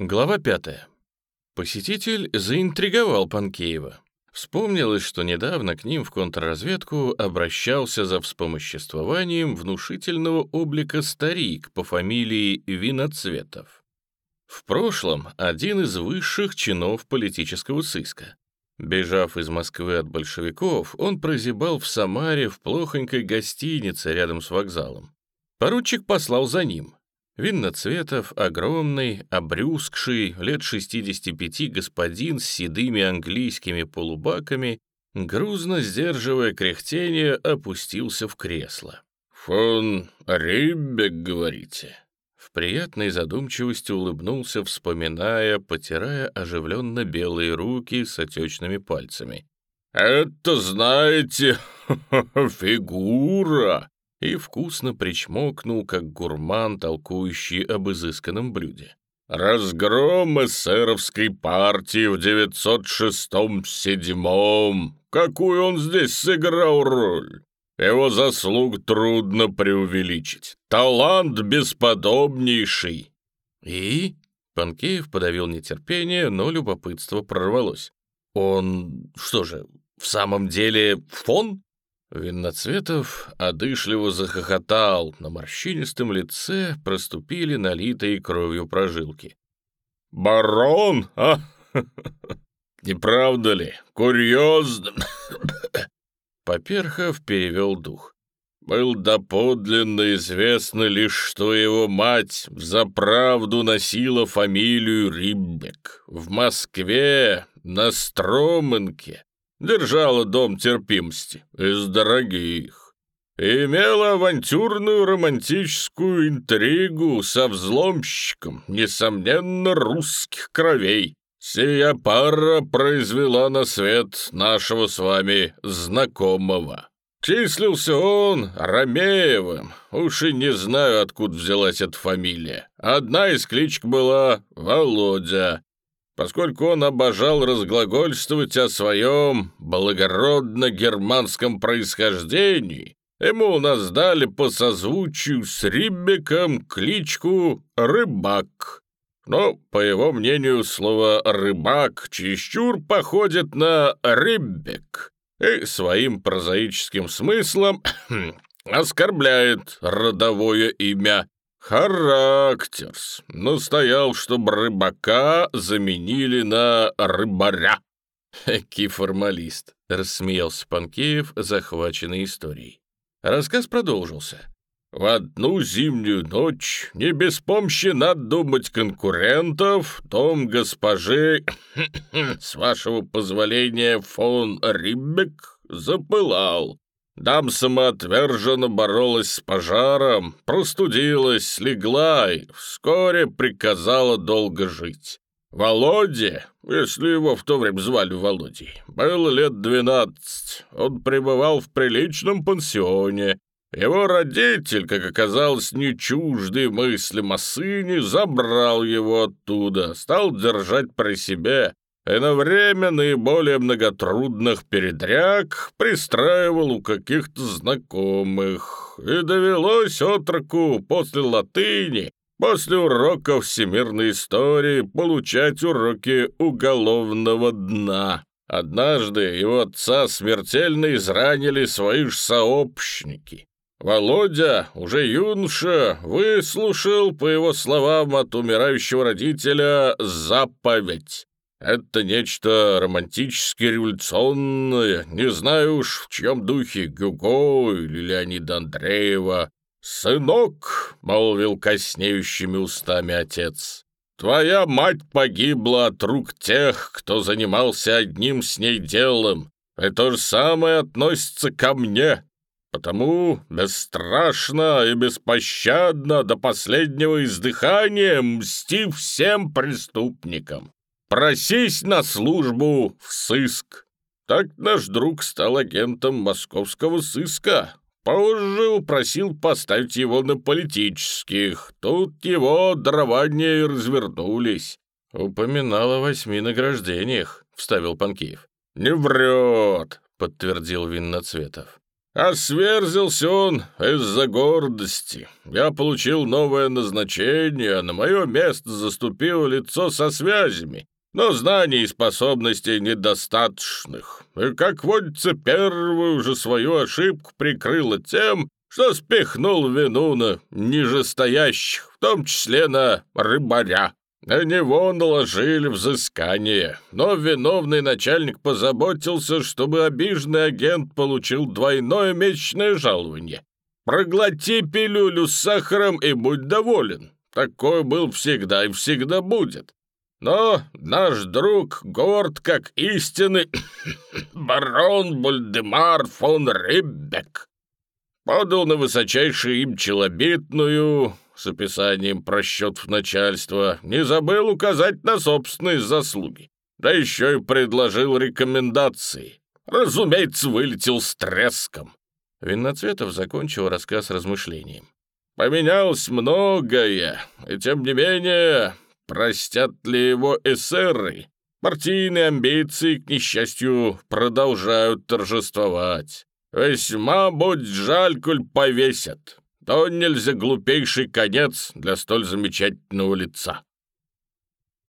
Глава пятая. Посетитель заинтриговал Панкеева. Вспомнилось, что недавно к ним в контрразведку обращался за вспомоществованием внушительного облика старик по фамилии Виноцветов. В прошлом один из высших чинов политического сыска. Бежав из Москвы от большевиков, он прозябал в Самаре в плохонькой гостинице рядом с вокзалом. Поручик послал за ним. Винноцветов, огромный, обрюзгший, лет 65 господин с седыми английскими полубаками, грузно сдерживая кряхтение, опустился в кресло. «Фон Риббек, говорите?» В приятной задумчивости улыбнулся, вспоминая, потирая оживленно белые руки с отечными пальцами. «Это, знаете, фигура!» И вкусно причмокнул, как гурман, толкующий об изысканном блюде. «Разгром эсеровской партии в 906-м, Какую он здесь сыграл роль? Его заслуг трудно преувеличить. Талант бесподобнейший!» «И?» — Панкеев подавил нетерпение, но любопытство прорвалось. «Он что же, в самом деле фон?» Винноцветов одышливо захохотал, на морщинистом лице проступили налитые кровью прожилки. «Барон, а? Не правда ли? Курьезно!» Поперхов перевел дух. «Был доподлинно известно лишь, что его мать взаправду носила фамилию Риббек. В Москве, на Строманке, держала дом терпимости из дорогих. Имела авантюрную романтическую интригу со взломщиком, несомненно, русских кровей. Сия пара произвела на свет нашего с вами знакомого. Числился он Ромеевым, уж и не знаю, откуда взялась эта фамилия. Одна из кличек была Володя, поскольку он обожал разглагольствовать о своем благородно-германском происхождении, ему у нас по созвучию с Риббеком кличку «Рыбак». Но, по его мнению, слово «рыбак» чересчур походит на «риббек» и своим прозаическим смыслом оскорбляет родовое имя «Характерс. Настоял, чтобы рыбака заменили на рыбаря». «Эки формалист», — рассмеялся Панкеев, захваченный историей. Рассказ продолжился. «В одну зимнюю ночь, не без помощи надумать конкурентов, дом госпожи, с вашего позволения, фон Риббек запылал. Дам самоотверженно боролась с пожаром, простудилась, слегла и вскоре приказала долго жить. Володе, если его в то время звали Володей, было лет двенадцать. Он пребывал в приличном пансионе. Его родитель, как оказалось, не чуждый мыслям о сыне, забрал его оттуда, стал держать при себе и на время наиболее многотрудных передряг пристраивал у каких-то знакомых. И довелось отроку после латыни, после уроков всемирной истории, получать уроки уголовного дна. Однажды его отца смертельно изранили свои ж сообщники. Володя, уже юноша, выслушал, по его словам, от умирающего родителя заповедь это нечто романтически революционное, не знаю уж в чьем духе Гюго или Леонида Андреева. «Сынок», — молвил коснеющими устами отец, — «твоя мать погибла от рук тех, кто занимался одним с ней делом, и то же самое относится ко мне, потому бесстрашно и беспощадно до последнего издыхания мсти всем преступникам. Просись на службу в сыск. Так наш друг стал агентом московского сыска. Позже упросил поставить его на политических. Тут его дарования и развернулись. «Упоминал о восьми награждениях», — вставил Панкеев. «Не врет», — подтвердил Винноцветов. А сверзился он из-за гордости. Я получил новое назначение, а на мое место заступило лицо со связями, но знаний и способностей недостаточных. И, как водится, первую же свою ошибку прикрыло тем, что спихнул вину на нижестоящих, в том числе на рыбаря. На него наложили взыскание, но виновный начальник позаботился, чтобы обиженный агент получил двойное месячное жалование. Проглоти пилюлю с сахаром и будь доволен. Такой был всегда и всегда будет. Но наш друг горд как истинный барон Бульдемар фон Риббек подал на высочайший им челобитную с описанием просчетов начальства, не забыл указать на собственные заслуги. Да еще и предложил рекомендации. Разумеется, вылетел с треском. Винноцветов закончил рассказ размышлением. Поменялось многое, и тем не менее, простят ли его эсеры? Партийные амбиции, к несчастью, продолжают торжествовать. Весьма будь жаль, коль повесят то нельзя глупейший конец для столь замечательного лица.